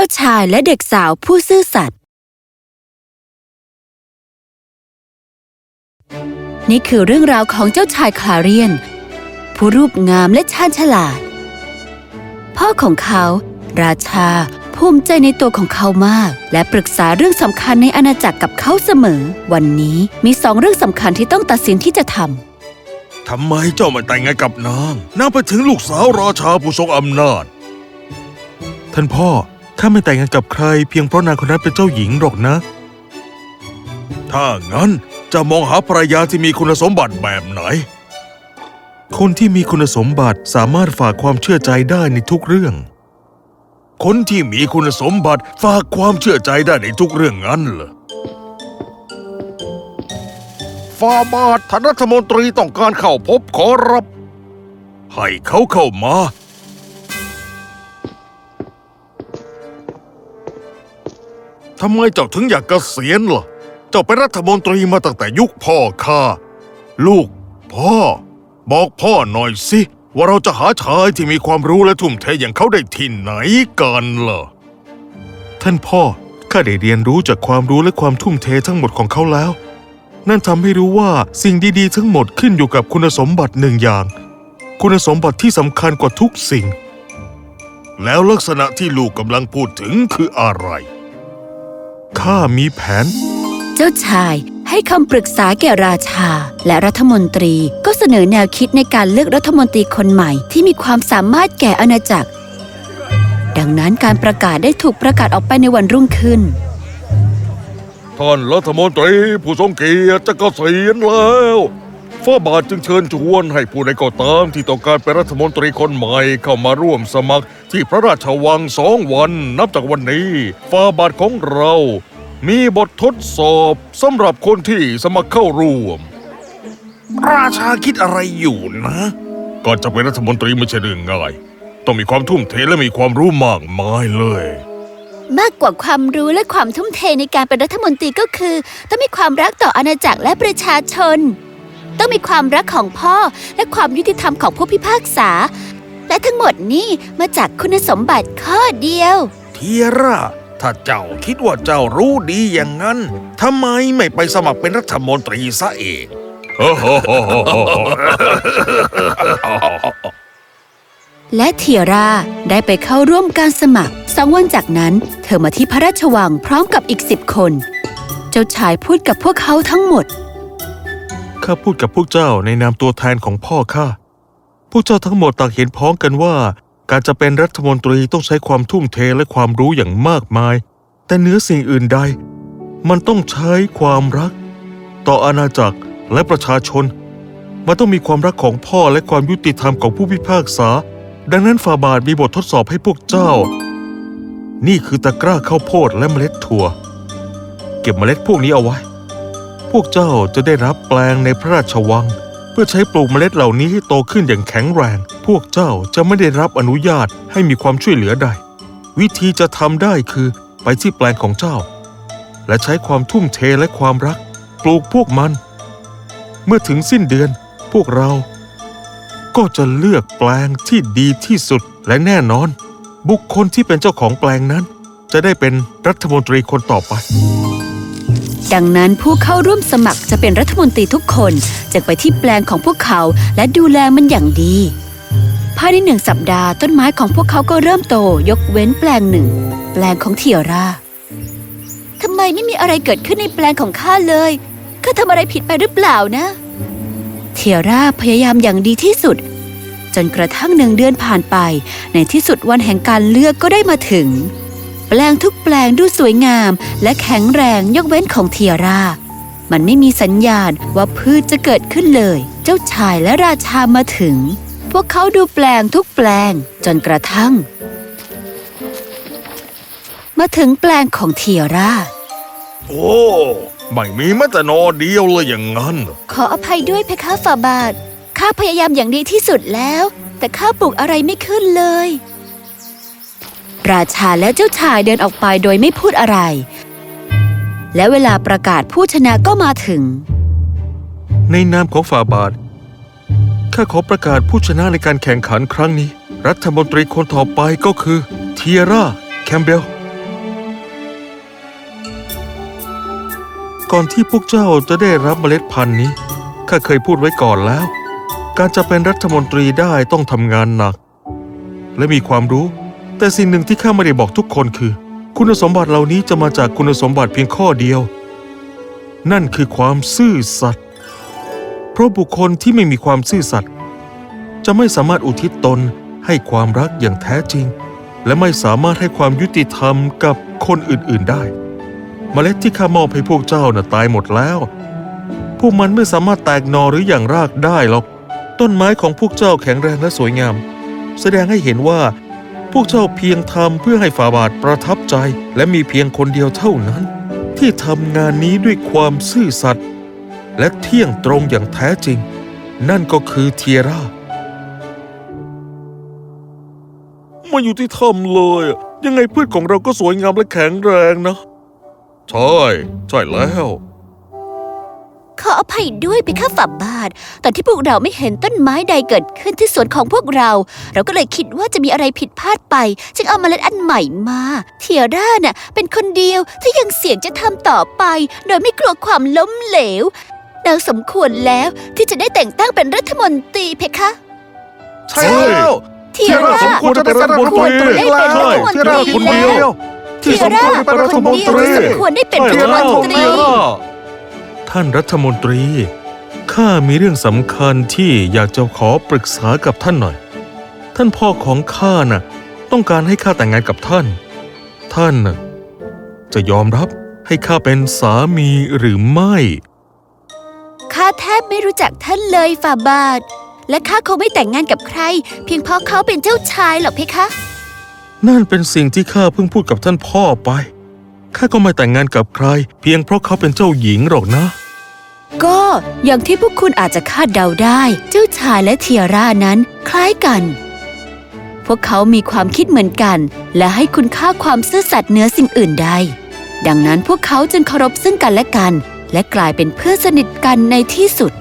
จ้าชายและเด็กสาวผู้ซื่อสัตย์นี่คือเรื่องราวของเจ้าชายคลาเรียน ผู้รูปงามและชาญฉลาด พ่อของเขา ราชาภูมิใจในตัวของเขามาก และปรึกษาเรื่องสำคัญในอาณาจักรกับเขาเสมอ วันนี้มีสองเรื่องสำคัญที่ต้องตัดสินที่จะทำทำไมเจ้าไม่แต่งงานกับนางนางไปถึงลูกสาวราชาผู้ทรงอำนาจ ท่านพ่อ ข้าไม่แต่งงานกับใครเพียงเพราะนางคนนั้นเป็นเจ้าหญิงหรอกนะ ถ้างั้นจะมองหาภรรยาที่มีคุณสมบัติแบบไหน คนที่มีคุณสมบัติสามารถฝากความเชื่อใจได้ในทุกเรื่อง คนที่มีคุณสมบัติฝากความเชื่อใจได้ในทุกเรื่องงั้นเหรอฟาบาทท่านรัฐมนตรีต้องการเข้าพบขอรับ ให้เขาเข้ามา ทำไมเจ้าถึงอยากเกษียณล่ะ เจ้าเป็นรัฐมนตรีมาตั้งแต่ยุคพ่อข้า ลูก พ่อ บอกพ่อหน่อยสิ ว่าเราจะหาชายที่มีความรู้และทุ่มเทอย่างเขาได้ที่ไหนกันล่ะ ท่านพ่อ ข้าได้เรียนรู้จากความรู้และความทุ่มเททั้งหมดของเขาแล้ว นั่นทำให้รู้ว่าสิ่งดีๆ ทั้งหมดขึ้นอยู่กับคุณสมบัติหนึ่งอย่าง คุณสมบัติที่สำคัญกว่าทุกสิ่ง แล้วลักษณะที่ลูกกำลังพูดถึงคืออะไร ข้ามีแผน เจ้าชายให้คำปรึกษาแก่ราชา และรัฐมนตรีก็เสนอแนวคิดในการเลือกรัฐมนตรีคนใหม่ที่มีความสามารถแก่อาณาจักร ดังนั้นการประกาศได้ถูกประกาศออกไปในวันรุ่งขึ้น ท่านรัฐมนตรีผู้ทรงเกียรติจะเกษียณแล้วฟ้าบาทจึงเชิญชวนให้ผู้ใดก็ตามที่ต้องการเป็นรัฐมนตรีคนใหม่เข้ามาร่วมสมัคร ที่พระราชวังสองวันนับจากวันนี้ฟาบาทของเรา มีบททดสอบสำหรับคนที่สมัครเข้าร่วม ราชาคิดอะไรอยู่นะก่อนจะเป็นรัฐมนตรีไม่ใช่เรื่องง่าย ต้องมีความทุ่มเทและมีความรู้มากมายเลย มากกว่าความรู้และความทุ่มเทในการเป็นรัฐมนตรีก็คือ ต้องมีความรักต่ออาณาจักรและประชาชน ต้องมีความรักของพ่อและความยุติธรรมของผู้พิพากษา และทั้งหมดนี้มาจากคุณสมบัติข้อเดียว เทียร่า ถ้าเจ้าคิดว่าเจ้ารู้ดีอย่างนั้นทำไมไม่ไปสมัครเป็นรัฐมนตรีซะเองและเทียร่าได้ไปเข้าร่วมการสมัครสองวันจากนั้น เธอมาที่พระราชวังพร้อมกับอีกสิบคน เจ้าชายพูดกับพวกเขาทั้งหมด ข้าพูดกับพวกเจ้าในนามตัวแทนของพ่อข้า พวกเจ้าทั้งหมดต่างเห็นพ้องกันว่า การจะเป็นรัฐมนตรีต้องใช้ความทุ่มเทและความรู้อย่างมากมาย แต่เหนือสิ่งอื่นใด มันต้องใช้ความรัก ต่ออาณาจักรและประชาชน มันต้องมีความรักของพ่อและความยุติธรรมของผู้พิพากษา ดังนั้นฟาบาทมีบททดสอบให้พวกเจ้า นี่คือตะกร้าข้าวโพดและเมล็ดถั่ว เก็บเมล็ดพวกนี้เอาไว้ พวกเจ้าจะได้รับแปลงในพระราชวัง พื่อใช้ปลูกเมล็ดเหล่านี้ให้โตขึ้นอย่างแข็งแรง พวกเจ้าจะไม่ได้รับอนุญาตให้มีความช่วยเหลือใด วิธีจะทำได้คือไปที่แปลงของเจ้า และใช้ความทุ่มเทและความรัก ปลูกพวกมัน เมื่อถึงสิ้นเดือน พวกเรา ก็จะเลือกแปลงที่ดีที่สุดและแน่นอน บุคคลที่เป็นเจ้าของแปลงนั้น จะได้เป็นรัฐมนตรีคนต่อไป ดังนั้นผู้เข้าร่วมสมัครจะเป็นรัฐมนตรีทุกคนจะไปที่แปลงของพวกเขาและดูแลมันอย่างดีภายในหนึ่งสัปดาห์ต้นไม้ของพวกเขาก็เริ่มโตยกเว้นแปลงหนึ่ง แปลงของเทียร่าทำไมไม่มีอะไรเกิดขึ้นในแปลงของข้าเลยข้าทำอะไรผิดไปหรือเปล่านะ เทียร่าพยายามอย่างดีที่สุด จนกระทั่งหนึ่งเดือนผ่านไป ในที่สุดวันแห่งการเลือกก็ได้มาถึง แปลงทุกแปลงดูสวยงาม และแข็งแรงยกเว้นของเทียร่า มันไม่มีสัญญาณว่าพืชจะเกิดขึ้นเลย เจ้าชายและราชามาถึง พวกเขาดูแปลงทุกแปลงจนกระทั่ง มาถึงแปลงของเทียร่า โอ้ไม่มีแม้แต่นอเดียวเลยอย่างนั้น ขออภัยด้วยเพคะฝ่าบาท ข้าพยายามอย่างดีที่สุดแล้ว แต่ข้าปลูกอะไรไม่ขึ้นเลย ราชาและเจ้าชายเดินออกไปโดยไม่พูดอะไร และเวลาประกาศผู้ชนะก็มาถึง ในนามของฝ่าบาท ข้าขอประกาศผู้ชนะในการแข่งขันครั้งนี้ รัฐมนตรีคนต่อไปก็คือเทียร่า แคมเบล ก่อนที่พวกเจ้าจะได้รับเมล็ดพันธุ์นี้ ข้าเคยพูดไว้ก่อนแล้ว การจะเป็นรัฐมนตรีได้ต้องทำงานหนัก และมีความรู้ แต่สิ่งหนึ่งที่ข้าไม่ได้บอกทุกคนคือ คุณสมบัติเหล่านี้จะมาจากคุณสมบัติเพียงข้อเดียว นั่นคือความซื่อสัตย์เพราะบุคคลที่ไม่มีความซื่อสัตย์จะไม่สามารถอุทิศตนให้ความรักอย่างแท้จริง และไม่สามารถให้ความยุติธรรมกับคนอื่นๆได้ เมล็ดที่ข้ามอบให้พวกเจ้าน่ะตายหมดแล้ว พวกมันไม่สามารถแตกหนอหรืออย่างรากได้หรอก ต้นไม้ของพวกเจ้าแข็งแรงและสวยงาม แสดงให้เห็นว่า วกเจ้าเพียงทำเพื่อให้ฝาบาทประทับใจ และมีเพียงคนเดียวเท่านั้น ที่ทำงานนี้ด้วยความซื่อสัตย์และเที่ยงตรงอย่างแท้จริง นั่นก็คือเทียร่ามาอยู่ที่ทำเลย ยังไงพืชของเราก็สวยงามและแข็งแรงนะ ใช่ ใช่แล้ว ขออภัยด้วยไปข้าฝ่าบาท ตอนที่พวกเราไม่เห็นต้นไม้ใดเกิดขึ้นที่สวนของพวกเรา เราก็เลยคิดว่าจะมีอะไรผิดพลาดไป จึงเอาเมล็ดอันใหม่มา เทียร่าน่ะเป็นคนเดียวที่ยังเสี่ยงจะทำต่อไป โดยไม่กลัวความล้มเหลวนางสมควรแล้วที่จะได้แต่งตั้งเป็นรัฐมนตรีเพคะ ใช่แล้วเทียร่าสมควรจะเป็นรัฐมนตรีได้เป็นรัฐมนตรีเทียร่าคนเดียวที่สมควรเป็นรัฐมนตรีที่สมควรได้เป็นรัฐมนตรี ท่านรัฐมนตรี ข้ามีเรื่องสำคัญที่อยากจะขอปรึกษากับท่านหน่อย ท่านพ่อของข้าน่ะ ต้องการให้ข้าแต่งงานกับท่าน ท่านน่ะจะยอมรับให้ข้าเป็นสามีหรือไม่ ข้าแทบไม่รู้จักท่านเลยฝ่าบาท และข้าคงไม่แต่งงานกับใคร เพียงเพราะเขาเป็นเจ้าชายหรอกเพคะ นั่นเป็นสิ่งที่ข้าเพิ่งพูดกับท่านพ่อไป ข้าก็ไม่แต่งงานกับใคร เพียงเพราะเขาเป็นเจ้าหญิงหรอกนะ ก็อย่างที่พวกคุณอาจจะคาดเดาได้ เจ้าชายและเทียร่านั้นคล้ายกัน พวกเขามีความคิดเหมือนกัน และให้คุณค่าความซื่อสัตย์เหนือสิ่งอื่นใด ดังนั้นพวกเขาจึงเคารพซึ่งกันและกัน และกลายเป็นเพื่อนสนิทกันในที่สุด